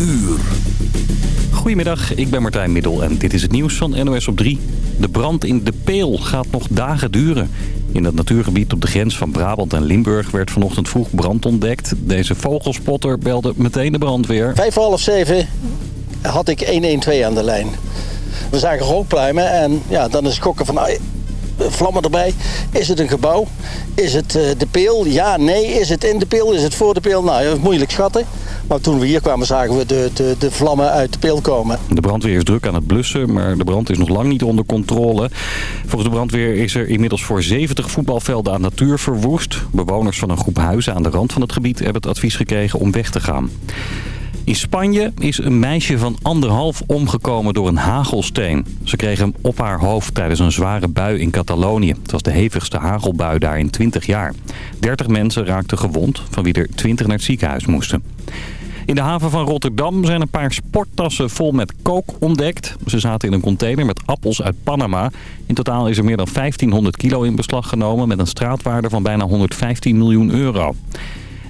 uur. Goedemiddag, ik ben Martijn Middel en dit is het nieuws van NOS op 3. De brand in De Peel gaat nog dagen duren. In het natuurgebied op de grens van Brabant en Limburg werd vanochtend vroeg brand ontdekt. Deze vogelspotter belde meteen de brandweer. Vijf voor half zeven had ik 112 aan de lijn. We zagen rookpluimen en ja, dan is het kokken van vlammen erbij. Is het een gebouw? Is het uh, de peel? Ja, nee. Is het in de peel? Is het voor de peel? Nou, dat is moeilijk schatten. Maar toen we hier kwamen zagen we de, de, de vlammen uit de peel komen. De brandweer is druk aan het blussen, maar de brand is nog lang niet onder controle. Volgens de brandweer is er inmiddels voor 70 voetbalvelden aan natuur verwoest. Bewoners van een groep huizen aan de rand van het gebied hebben het advies gekregen om weg te gaan. In Spanje is een meisje van anderhalf omgekomen door een hagelsteen. Ze kreeg hem op haar hoofd tijdens een zware bui in Catalonië. Het was de hevigste hagelbui daar in 20 jaar. 30 mensen raakten gewond, van wie er 20 naar het ziekenhuis moesten. In de haven van Rotterdam zijn een paar sporttassen vol met kook ontdekt. Ze zaten in een container met appels uit Panama. In totaal is er meer dan 1500 kilo in beslag genomen... met een straatwaarde van bijna 115 miljoen euro.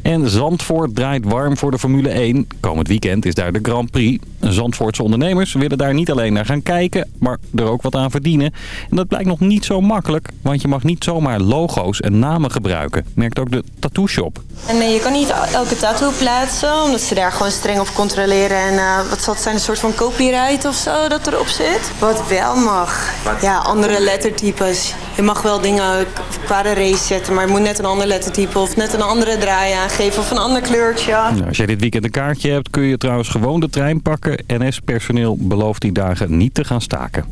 En Zandvoort draait warm voor de Formule 1. Komend weekend is daar de Grand Prix. Zandvoortse ondernemers willen daar niet alleen naar gaan kijken, maar er ook wat aan verdienen. En dat blijkt nog niet zo makkelijk, want je mag niet zomaar logo's en namen gebruiken, merkt ook de tattoo shop. En nee, je kan niet elke tattoo plaatsen, omdat ze daar gewoon streng op controleren. En uh, wat zal het zijn, een soort van copyright of zo dat erop zit? Wat wel mag. Ja, andere lettertypes. Je mag wel dingen qua de race zetten, maar je moet net een ander lettertype of net een andere draai aangeven of een ander kleurtje. Nou, als jij dit weekend een kaartje hebt, kun je trouwens gewoon de trein pakken. NS-personeel belooft die dagen niet te gaan staken.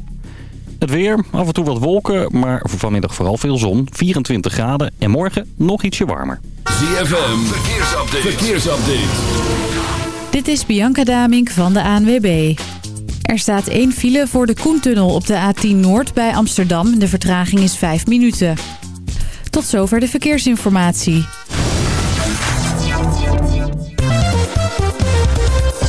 Het weer, af en toe wat wolken, maar vanmiddag vooral veel zon. 24 graden en morgen nog ietsje warmer. ZFM, verkeersupdate. verkeersupdate. Dit is Bianca Damink van de ANWB. Er staat één file voor de Koentunnel op de A10 Noord bij Amsterdam. De vertraging is 5 minuten. Tot zover de verkeersinformatie.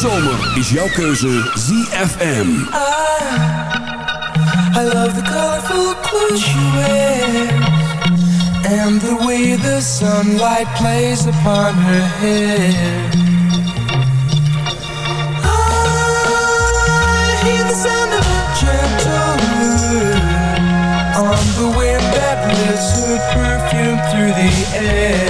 zomer is jouw keuze ZFM. I, I love the colorful clothes she wears. And the way the sunlight plays upon her hair. I hear the sound of a gentle wind. On the wind that lifts her perfume through the air.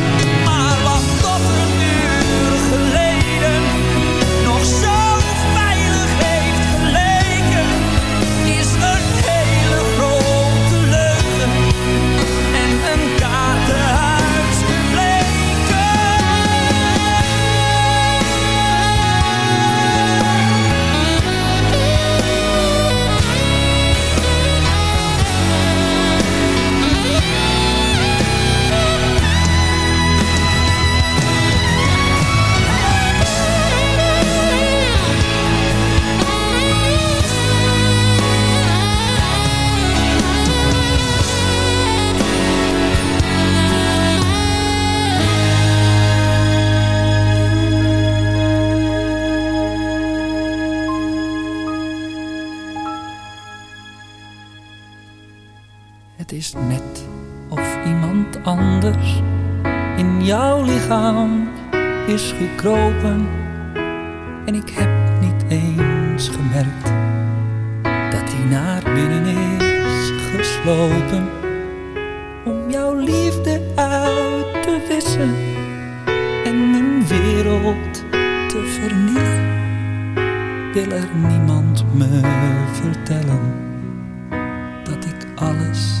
palace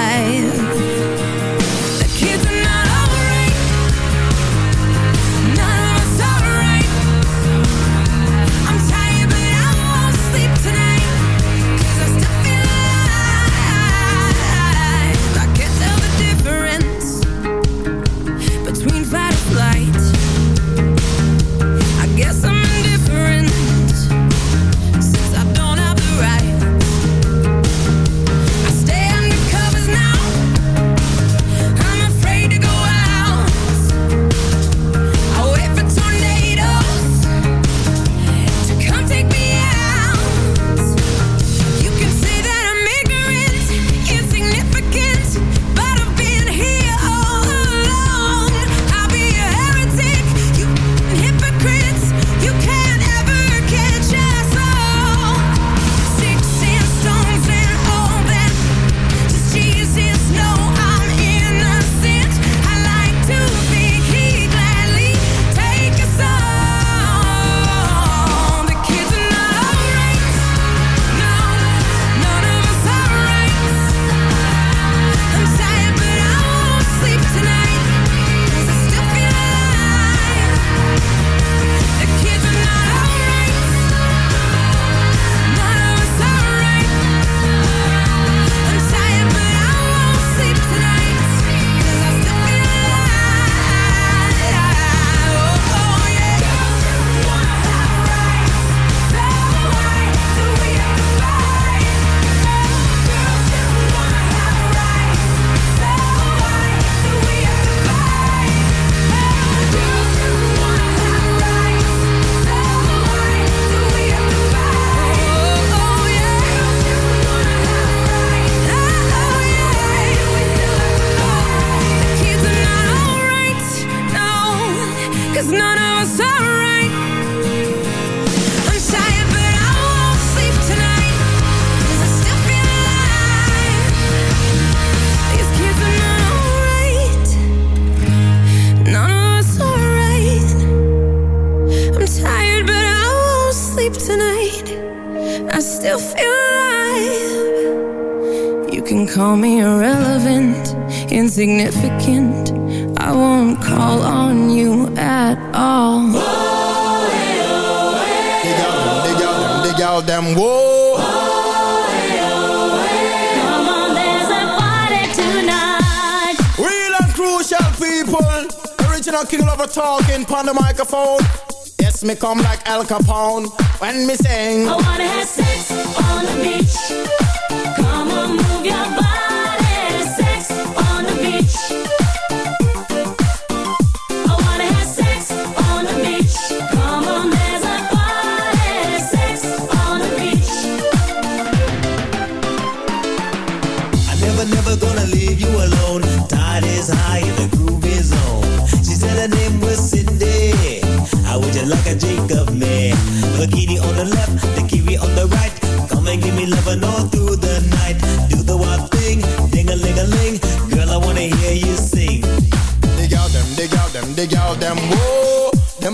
insignificant I won't call on you at all. Oh, Dig out them, dig out them, dig out them Whoa, Whoa hey, oh, a talking on the microphone. Yes, me come like Al Capone When me sing. I wanna have sex on the beach.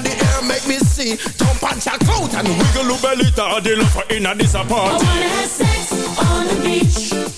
the air, make me see. Jump and shout out and wiggle your belly the love inna this I party. wanna have sex on the beach.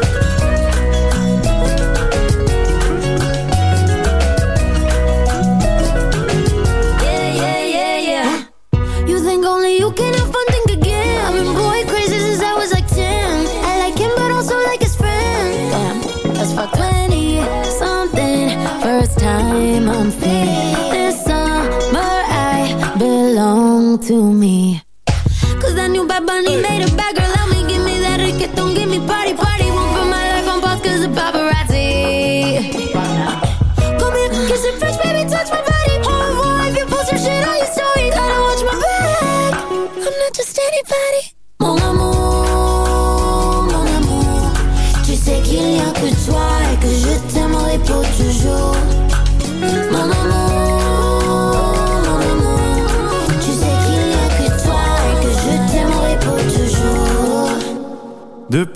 To me. Cause that new Bad Bunny made a bad girl out me. Give me that reggaeton, give me party, party.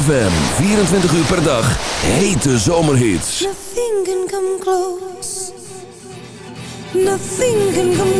ZFM, 24 uur per dag, hete zomerhits. Nothing can come close. Nothing can come